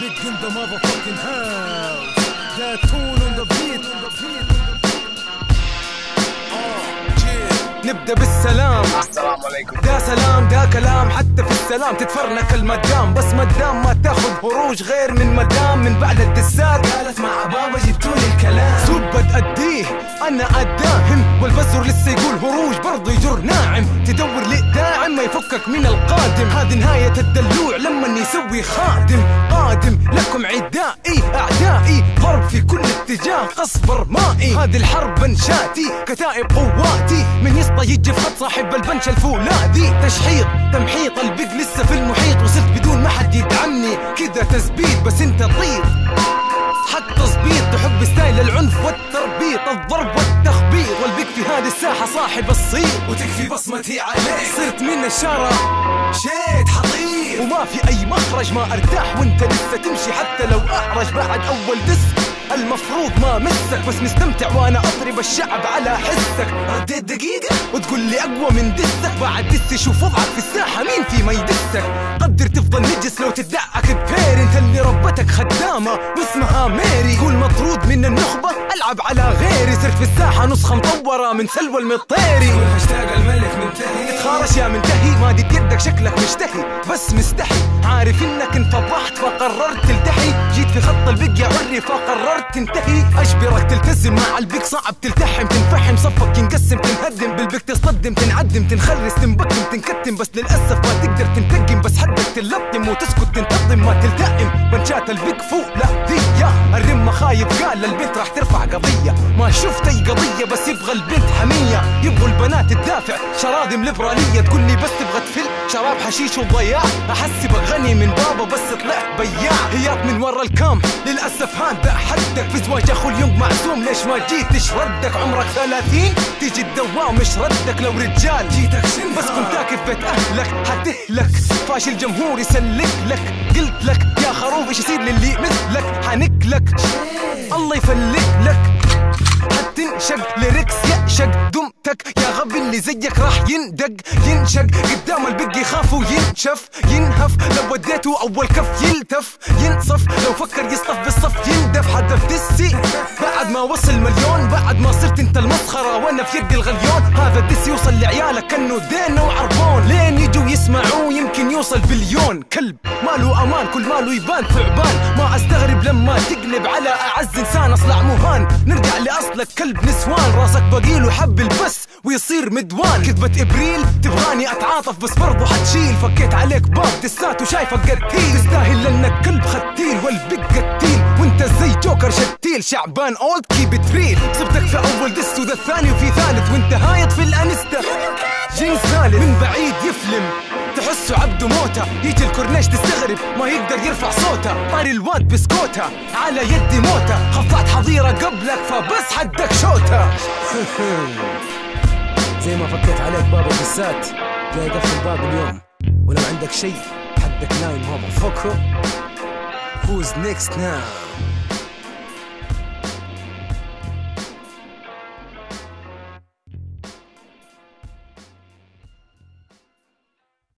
Big in the motherfucking house. That tune on the beat. نبدأ بالسلام. السلام عليكم. ده سلام ده كلام حتى في السلام تتفرنك المدام. بس مدام ما تاخذ هروج غير من مدام. من بعد الدسات قالت مع بابا جبتولي الكلام. زبد أديه أنا أداهم. والبزر لسه يقول هروج برضه يجر ناعم. تدور يفكك من القادم. هذه نهاية الدلوع لما يسوي خادم. قادم لكم عدائي أعدائي. ضرب في كل اتجاه قصبر مائي. هذه الحرب انشاتي كتائب قواتي. من يسطا يجي في صاحب البنش الفولاذي تشحيط تمحيط البق لسه في المحيط. وصلت بدون ما حد يدعمني. كذا تثبيت بس انت طير حق تظبيط تحب ستايل العنف والتربيط الضرب والتخبيط والبك في هذه الساحة صاحب الصيت وتكفي بصمتي عليك. صرت من الشارع شيت حطير وما في أي مخرج ما أرتاح وأنت لسه تمشي حتى لو أحرج بعد أول diss. المفروض ما مسك بس مستمتع وأنا أضرب الشعب على حسك. رديت دقيقة وتقول لي أقوى من diss ك بعد diss شوف وضعك في الساحة مين في ما يدسك؟ قدر تفضل نجس لو تدعك ببير انت اللي ربتك خدامة واسمها ميري. تقول مطرود من النخبة ألعب على غيري. صرت في الساحة نسخة مطورة من سلوى المطيري. هاشتاج الملك منتهي. تتخارش يا منتهي. ما دي بيدك شكلك مشتهي بس مستحي. عارف إنك انفضحت فقررت تلتحي. في خط البق يا عري فقررت تنتهي. أشبرك تلتزم مع البق صعب تلتحم تنفحم. صفك ينقسم تنهدم. بالبق تصدم تنعدم تنخرس تنبكم تنكتم. بس للأسف ما تقدر تنتقم. بس حدك تلطم وتسكت تنتظم ما تلتئم. بنشات البق فوق لا ذي يا الرمة خايف قال البنت راح ترفع قضية. ما شفت أي قضية بس يبغى البنت حمية. يبغوا البنات تدافع. شراذم ليبرالية تقول لي بس تبغى تفل. شراب حشيش وضياع. احسبك غني من بابا بس طلعت هياك من ورا الكام للأسف هذا حدك في زواج أخو اليوم معزوم ليش ما جيتش ردك؟ عمرك ثلاثين. تيجي الدوام مش ردك لو رجال. جيتك بس كنت تاكل بيت أهلك. حتهلك فاشل جمهور يسلك لك. قلت لك يا خروف إيش يصير للي مثلك؟ حنكلك الله يفلك لك. حتنشق lyrics يعشق. دمتك يا غبي اللي زيك راح يندق ينشق. قدام البق يخاف وينشف. ينهف لو وديته أول كف يلتف. ينصف لو فكر يصطف بالصف يندف. هدف diss ي بعد ما وصل مليون بعد ما صرت انت المسخرة وأنا في يدي الغليون؟ هذا ال diss يوصل لعيالك كأنه دين وعربون لين يجوا يسمعوه يمكن يوصل بليون. كلب ماله أمان كل ماله يبان ثعبان. ما أستغرب لما تقلب على أعز إنسان أصلع مهان. نرجع لأصلك كلب نسوان. راسك بقيل وحب البس ويصير مدوان. كذبة إبريل تبغاني أتعاطف بس برضو حتشيل. فكيت عليك باب دسات وشايفك قتيل. تستاهل لانك كلب ختيل والبق قتيل وانت زي جوكر شتيل شعبان اولد كيب تريل صبتك في أول دس وذا الثاني وفي ثالث وانت هايط في الانستا. جنس ثالث من بعيد يفلم. تحسه عبده موتة يجي الكورنيش تستغرب ما يقدر يرفع صوته. طاري الواد بسكوتة على يدي موتة. خفعت حظيرة قبلك فبس حدك شوتة. زي ما فكيت عليك باب الدسات جاي اقفل الباب اليوم. ولو عندك شيء حدك نايم ماما فوكو Who's next now?